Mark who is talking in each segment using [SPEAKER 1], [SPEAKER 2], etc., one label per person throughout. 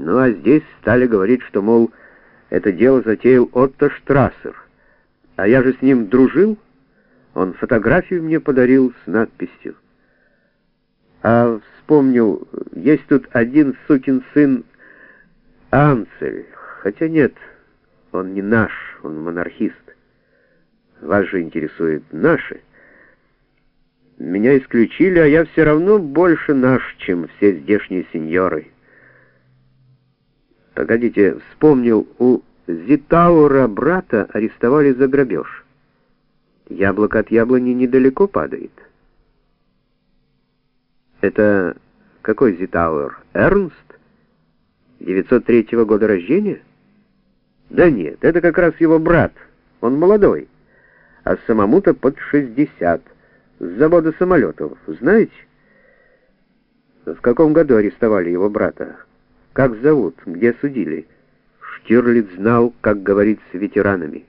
[SPEAKER 1] Ну а здесь стали говорить, что, мол, это дело затеял Отто Штрассер. А я же с ним дружил. Он фотографию мне подарил с надписью. А вспомнил, есть тут один сукин сын Анцель. Хотя нет, он не наш, он монархист. Вас же интересует наши. Меня исключили, а я все равно больше наш, чем все здешние сеньоры. Погодите, вспомнил, у Зитаура брата арестовали за грабеж. Яблоко от яблони недалеко падает. Это какой Зитауэр? Эрнст? 903 года рождения? Да нет, это как раз его брат. Он молодой. А самому-то под 60. С завода самолетов, знаете? В каком году арестовали его брата? Как зовут? Где судили? Штирлиц знал, как говорить с ветеранами.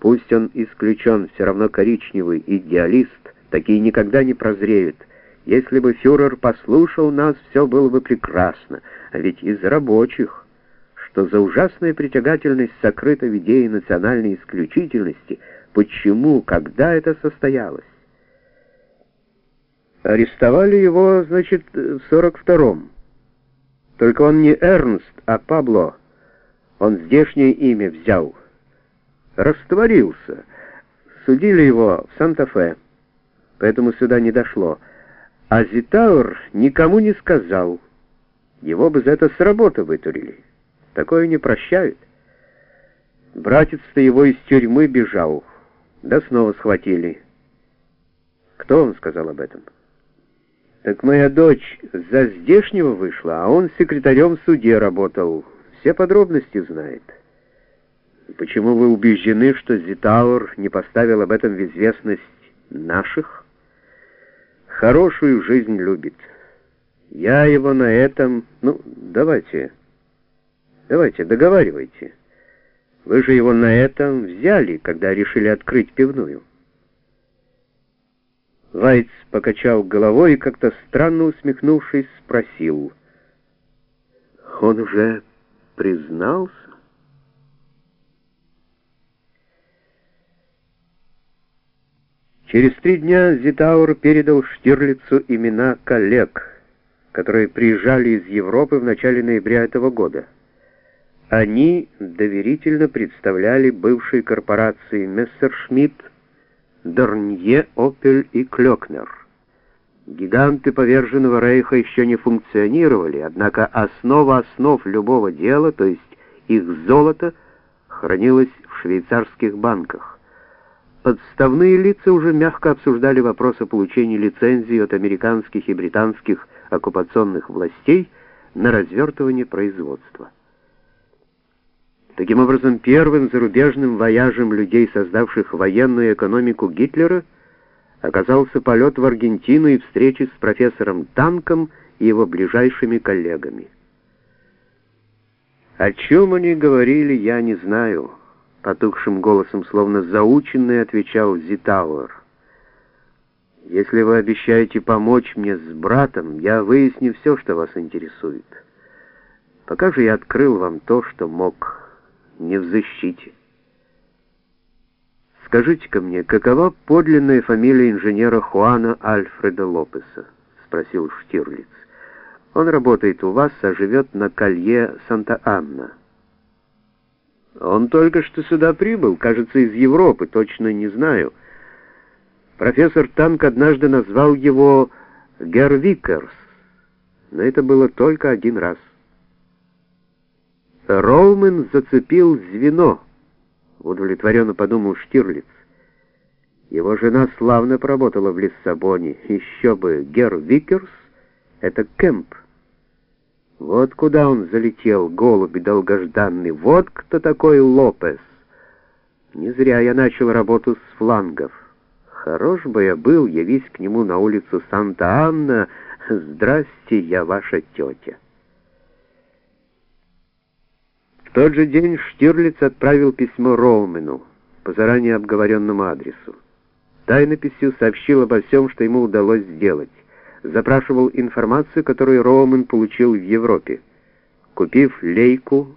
[SPEAKER 1] Пусть он исключен, все равно коричневый идеалист, такие никогда не прозреют. Если бы фюрер послушал нас, все было бы прекрасно, а ведь из рабочих, что за ужасная притягательность сокрыта в идее национальной исключительности, почему, когда это состоялось? Арестовали его, значит, в 42-м. Только он не Эрнст, а Пабло. Он здешнее имя взял. Растворился. Судили его в Санта-Фе, поэтому сюда не дошло. А Зитаур никому не сказал. Его бы за это с работы вытурили. Такое не прощают. Братец-то его из тюрьмы бежал, да снова схватили. Кто вам сказал об этом? Так моя дочь за здешнего вышла, а он секретарем в суде работал. Все подробности знает. Почему вы убеждены, что Зитаур не поставил об этом в известность наших? Хорошую жизнь любит. Я его на этом... Ну, давайте... Давайте, договаривайте. Вы же его на этом взяли, когда решили открыть пивную. Вайц покачал головой и, как-то странно усмехнувшись, спросил. «Он уже признался?» Через три дня Зитаур передал Штирлицу имена коллег, которые приезжали из Европы в начале ноября этого года. Они доверительно представляли бывшие корпорации Мессершмитт, Дорнье, Опель и Клёкнер. Гиганты поверженного рейха еще не функционировали, однако основа основ любого дела, то есть их золото, хранилось в швейцарских банках. Подставные лица уже мягко обсуждали вопрос о получении лицензии от американских и британских оккупационных властей на развертывание производства. Таким образом, первым зарубежным вояжем людей, создавших военную экономику Гитлера, оказался полет в Аргентину и встречи с профессором Танком и его ближайшими коллегами. О чем они говорили, я не знаю, потухшим голосом, словно заученный, отвечал Зитауэр. Если вы обещаете помочь мне с братом, я выясню все, что вас интересует. Пока же я открыл вам то, что мог не в защите. Скажите-ка мне, какова подлинная фамилия инженера Хуана Альфреда Лопеса? спросил Штирлиц. Он работает у вас, а живет на колье Санта-Анна. Он только что сюда прибыл, кажется, из Европы, точно не знаю. Профессор Танк однажды назвал его герр Викерс, но это было только один раз. Роумен зацепил звено, удовлетворенно подумал Штирлиц. Его жена славно поработала в Лиссабоне. Еще бы, герр Викерс — это Кэмп. Вот куда он залетел, голубь долгожданный. Вот кто такой Лопес. Не зря я начал работу с флангов. Хорош бы я был, явись к нему на улицу Санта-Анна. Здрасте, я ваша тетя. В тот же день Штирлиц отправил письмо Роумену по заранее обговоренному адресу. Тайнописью сообщил обо всем, что ему удалось сделать. Запрашивал информацию, которую Роумен получил в Европе. Купив лейку,